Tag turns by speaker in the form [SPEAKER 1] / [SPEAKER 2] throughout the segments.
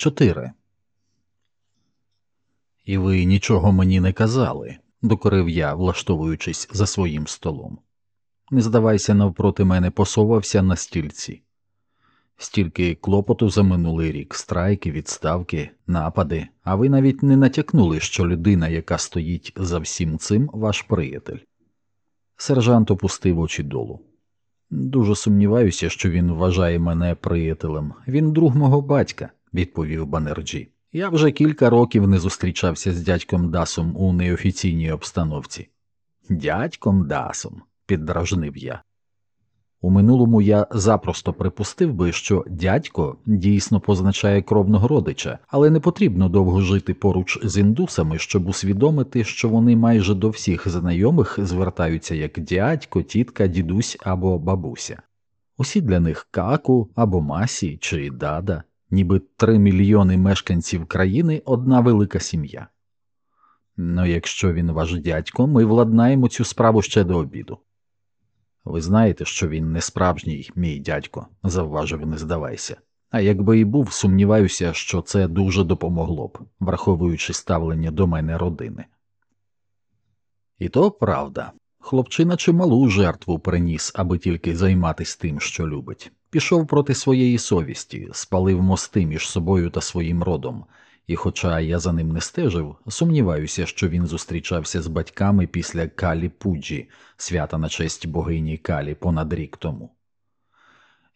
[SPEAKER 1] Чотири. І ви нічого мені не казали, докорив я, влаштовуючись за своїм столом. Не здавайся, навпроти мене посовався на стільці. Стільки клопоту за минулий рік, страйки, відставки, напади, а ви навіть не натякнули, що людина, яка стоїть за всім цим, ваш приятель. Сержант опустив очі долу. Дуже сумніваюся, що він вважає мене приятелем. Він друг мого батька, відповів Банерджі. Я вже кілька років не зустрічався з дядьком Дасом у неофіційній обстановці. Дядьком Дасом, піддражнив я. У минулому я запросто припустив би, що дядько дійсно позначає кровного родича, але не потрібно довго жити поруч з індусами, щоб усвідомити, що вони майже до всіх знайомих звертаються як дядько, тітка, дідусь або бабуся. Усі для них каку або масі чи дада, ніби три мільйони мешканців країни одна велика сім'я. Ну, якщо він ваш дядько, ми владнаємо цю справу ще до обіду. Ви знаєте, що він не справжній, мій дядько, завважив, не здавайся. А якби і був, сумніваюся, що це дуже допомогло б, враховуючи ставлення до мене родини. І то правда. Хлопчина чималу жертву приніс, аби тільки займатися тим, що любить. Пішов проти своєї совісті, спалив мости між собою та своїм родом, і, хоча я за ним не стежив, сумніваюся, що він зустрічався з батьками після Калі Пуджі, свята на честь богині Калі понад рік тому.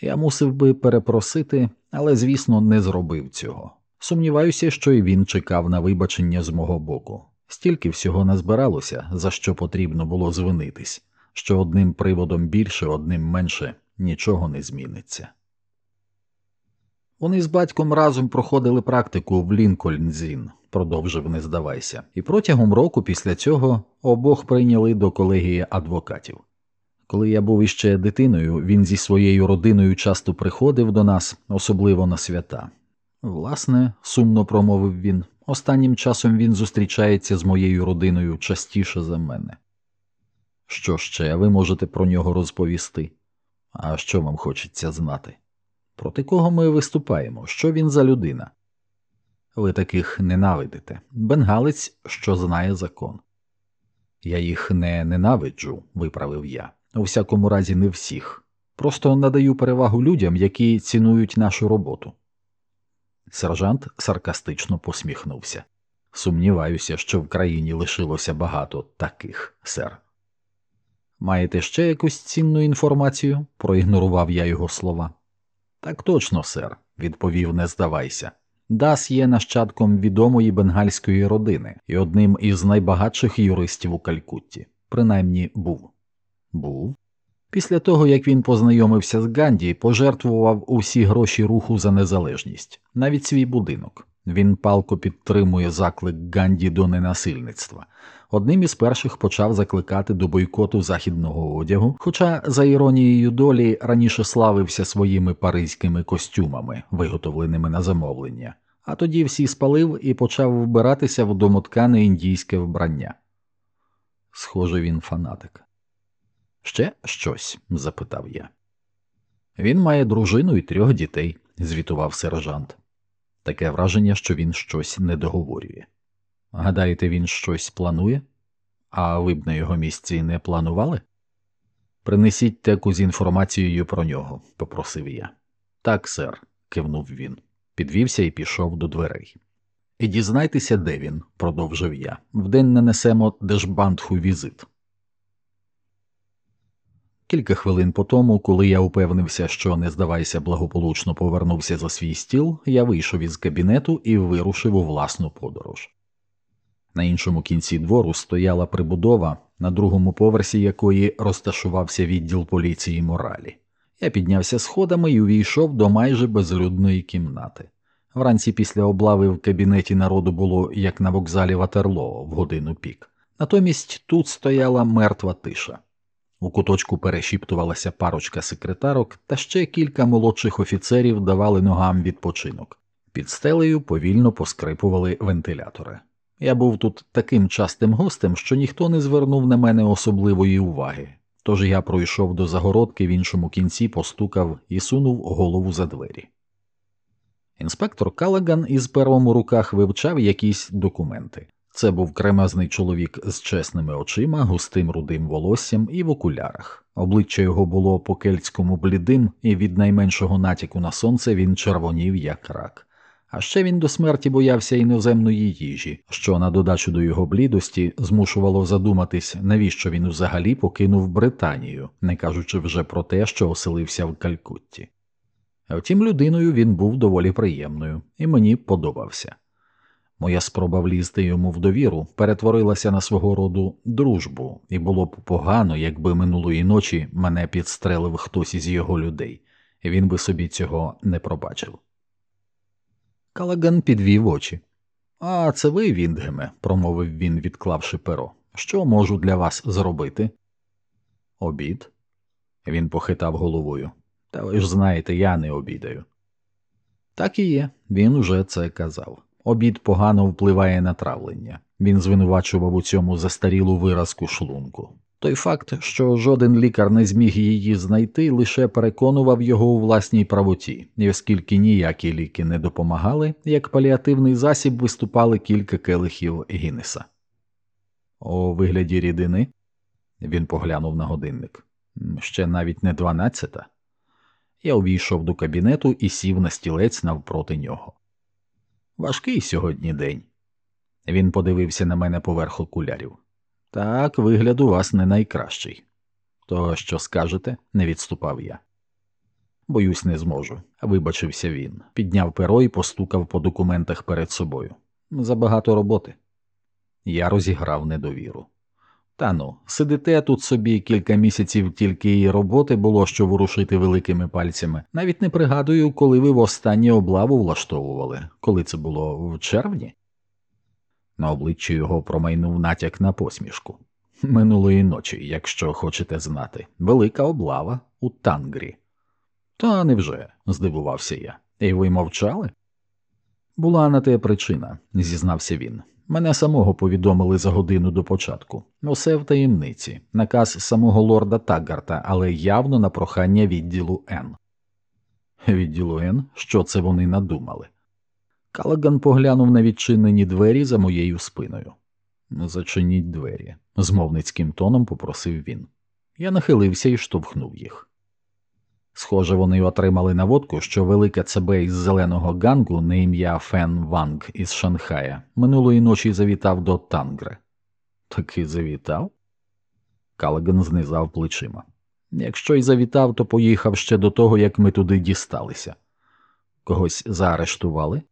[SPEAKER 1] Я мусив би перепросити, але, звісно, не зробив цього. Сумніваюся, що і він чекав на вибачення з мого боку. Стільки всього назбиралося, за що потрібно було звинитись, що одним приводом більше, одним менше нічого не зміниться. Вони з батьком разом проходили практику в Лінкольнзін, продовжив не здавайся, і протягом року після цього обох прийняли до колегії адвокатів. Коли я був іще дитиною, він зі своєю родиною часто приходив до нас, особливо на свята. Власне, сумно промовив він, останнім часом він зустрічається з моєю родиною частіше за мене. Що ще ви можете про нього розповісти? А що вам хочеться знати? Проти кого ми виступаємо? Що він за людина? Ви таких ненавидите. Бенгалець, що знає закон. Я їх не ненавиджу, виправив я. У всякому разі, не всіх. Просто надаю перевагу людям, які цінують нашу роботу. Сержант саркастично посміхнувся. Сумніваюся, що в країні лишилося багато таких, сер. Маєте ще якусь цінну інформацію? проігнорував я його слова. Так точно, сер, відповів, не здавайся. Дас є нащадком відомої бенгальської родини і одним із найбагатших юристів у Калькутті. Принаймні був. Був. Після того, як він познайомився з Ганді, пожертвував усі гроші руху за незалежність, навіть свій будинок. Він палко підтримує заклик Ганді до ненасильництва. Одним із перших почав закликати до бойкоту західного одягу, хоча, за іронією долі, раніше славився своїми паризькими костюмами, виготовленими на замовлення, а тоді всі спалив і почав вбиратися в домоткане індійське вбрання. Схоже, він фанатик. Ще щось? запитав я. Він має дружину і трьох дітей, звітував сержант. Таке враження, що він щось не договорює. Гадаєте, він щось планує? А ви б на його місці не планували? Принесіть теку з інформацією про нього, попросив я. Так, сер, кивнув він, підвівся і пішов до дверей. І дізнайтеся, де він, продовжив я. Вдень нанесемо Дежбандху візит. Кілька хвилин по тому, коли я упевнився, що не здавайся, благополучно повернувся за свій стіл, я вийшов із кабінету і вирушив у власну подорож. На іншому кінці двору стояла прибудова, на другому поверсі якої розташувався відділ поліції моралі. Я піднявся сходами і увійшов до майже безлюдної кімнати. Вранці після облави в кабінеті народу було як на вокзалі Ватерлоо в годину пік. Натомість тут стояла мертва тиша. У куточку перешіптувалася парочка секретарок, та ще кілька молодших офіцерів давали ногам відпочинок. Під стелею повільно поскрипували вентилятори. Я був тут таким частим гостем, що ніхто не звернув на мене особливої уваги, тож я пройшов до загородки в іншому кінці, постукав і сунув голову за двері. Інспектор Калаган із пером у руках вивчав якісь документи. Це був кремезний чоловік з чесними очима, густим рудим волоссям і в окулярах. Обличчя його було по кельтському блідим, і від найменшого натяку на сонце він червонів як рак. А ще він до смерті боявся іноземної їжі, що на додачу до його блідості змушувало задуматись, навіщо він взагалі покинув Британію, не кажучи вже про те, що оселився в Калькутті. Втім, людиною він був доволі приємною, і мені подобався. Моя спроба влізти йому в довіру перетворилася на свого роду дружбу, і було б погано, якби минулої ночі мене підстрелив хтось із його людей, і він би собі цього не пробачив. Калаган підвів очі. А це ви, Віндгеме, промовив він, відклавши перо. Що можу для вас зробити? Обід. Він похитав головою. Та ви ж знаєте, я не обідаю. Так і є, він уже це казав. Обід погано впливає на травлення. Він звинувачував у цьому застарілу виразку шлунку. Той факт, що жоден лікар не зміг її знайти, лише переконував його у власній правоті, і оскільки ніякі ліки не допомагали, як паліативний засіб виступали кілька келихів Гіннеса. У вигляді рідини він поглянув на годинник. Ще навіть не дванадцята. Я увійшов до кабінету і сів на стілець навпроти нього. Важкий сьогодні день. Він подивився на мене поверх окулярів. Так, вигляд у вас не найкращий. То що скажете, не відступав я. Боюсь, не зможу, вибачився він, підняв перо і постукав по документах перед собою. Забагато роботи. Я розіграв недовіру. Та ну, сидите тут собі кілька місяців тільки і роботи було, що ворушити великими пальцями. Навіть не пригадую, коли ви востаннє облаву влаштовували, коли це було в червні. На обличчі його промайнув натяк на посмішку. Минулої ночі, якщо хочете знати, велика облава у тангрі. Та невже? здивувався я. І ви мовчали? Була на те причина, зізнався він. Мене самого повідомили за годину до початку. Усе в таємниці, наказ самого лорда Таггарта, але явно на прохання відділу Н. Відділу Н? Що це вони надумали? Калаган поглянув на відчинені двері за моєю спиною. Зачиніть двері, змовницьким тоном попросив він. Я нахилився і штовхнув їх. Схоже, вони отримали наводку, що велика ЦБ із зеленого гангу на ім'я Фен Ванг із Шанхая минулої ночі завітав до Тангре. Таки завітав? Калаган знизав плечима. Якщо й завітав, то поїхав ще до того, як ми туди дісталися. Когось заарештували?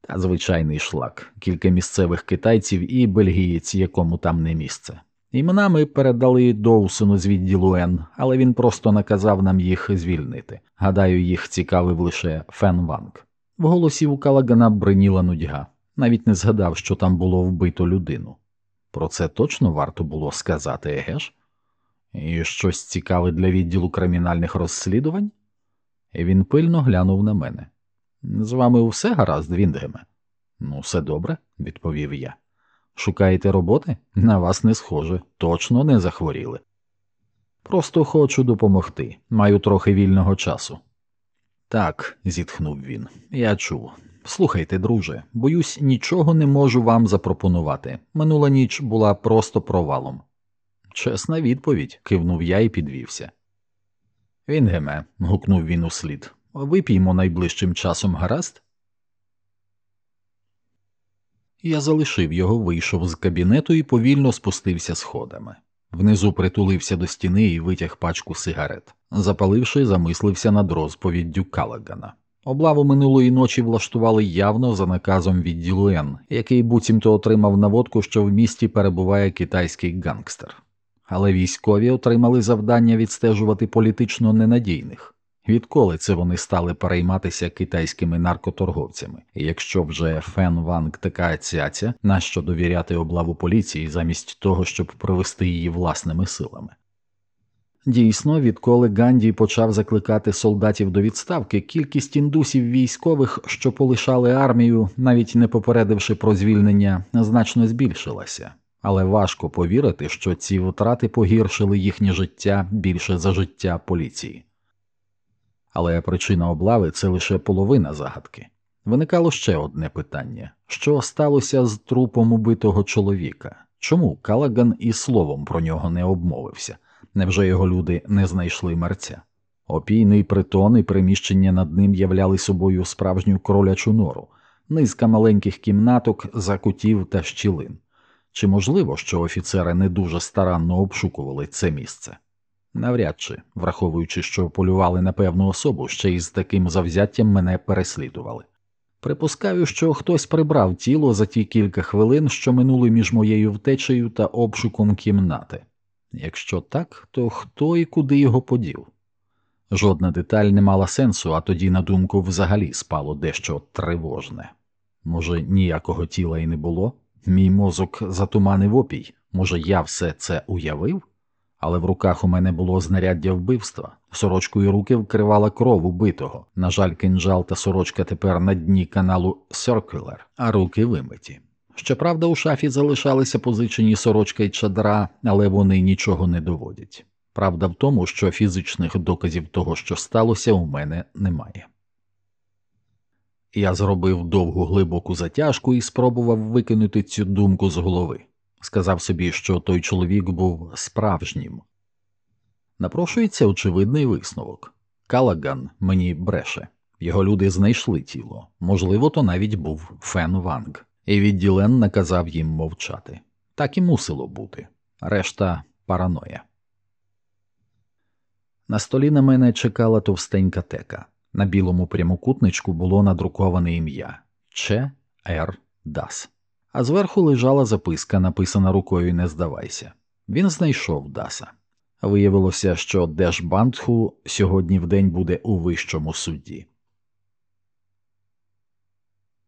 [SPEAKER 1] Та звичайний шлак, кілька місцевих китайців і бельгієць, якому там не місце. Імена ми передали Доусону з відділу Н, але він просто наказав нам їх звільнити. Гадаю, їх цікавив лише Фен Ванг. В голосі у Калагана бриніла нудьга, навіть не згадав, що там було вбито людину. Про це точно варто було сказати, еге ж? І щось цікаве для відділу кримінальних розслідувань? Він пильно глянув на мене. З вами все гаразд, Віндгеме? Ну, все добре, відповів я. Шукаєте роботи? На вас не схоже, точно не захворіли. Просто хочу допомогти, маю трохи вільного часу. Так, зітхнув він, я чув. Слухайте, друже, боюсь, нічого не можу вам запропонувати. Минула ніч була просто провалом. Чесна відповідь, кивнув я і підвівся. Вінгеме, гукнув він услід, вип'ємо найближчим часом гаразд. Я залишив його, вийшов з кабінету і повільно спустився сходами. Внизу притулився до стіни і витяг пачку сигарет. Запаливши, замислився над розповіддю Калагана. Облаву минулої ночі влаштували явно за наказом відділу Н, який буцімто отримав наводку, що в місті перебуває китайський гангстер. Але військові отримали завдання відстежувати політично ненадійних. Відколи це вони стали перейматися китайськими наркоторговцями, і якщо вже Фен Ванг така цяця, нащо довіряти облаву поліції замість того, щоб провести її власними силами? Дійсно, відколи Ганді почав закликати солдатів до відставки, кількість індусів військових, що полишали армію, навіть не попередивши про звільнення, значно збільшилася, але важко повірити, що ці втрати погіршили їхнє життя більше за життя поліції. Але причина облави це лише половина загадки. Виникало ще одне питання: що сталося з трупом убитого чоловіка? Чому Калаган і словом про нього не обмовився? Невже його люди не знайшли мерця? Опійний притон і приміщення над ним являли собою справжню кролячу нору, низка маленьких кімнаток, закутів та щілин. Чи можливо, що офіцери не дуже старанно обшукували це місце? Навряд чи, враховуючи, що полювали на певну особу, ще й з таким завзяттям мене переслідували. Припускаю, що хтось прибрав тіло за ті кілька хвилин, що минули між моєю втечею та обшуком кімнати. Якщо так, то хто і куди його подів? Жодна деталь не мала сенсу, а тоді на думку взагалі спало дещо тривожне. Може, ніякого тіла і не було? Мій мозок затуманив опій, може, я все це уявив? Але в руках у мене було знаряддя вбивства, сорочкою руки вкривала кров убитого. На жаль, кинджал та сорочка тепер на дні каналу Circular, а руки вимиті. Щоправда, у шафі залишалися позичені сорочка й чадра, але вони нічого не доводять. Правда в тому, що фізичних доказів того, що сталося, у мене немає. Я зробив довгу глибоку затяжку і спробував викинути цю думку з голови. Сказав собі, що той чоловік був справжнім. Напрошується очевидний висновок. Калаган мені бреше, його люди знайшли тіло, можливо, то навіть був Фен Ванг, і відділен наказав їм мовчати. Так і мусило бути. Решта параноя. На столі на мене чекала товстенька тека. На білому прямокутничку було надруковане ім'я Ч. Р. Дас, а зверху лежала записка, написана рукою Не здавайся. Він знайшов Даса. Виявилося, що Дешбандху сьогодні в день буде у вищому суді.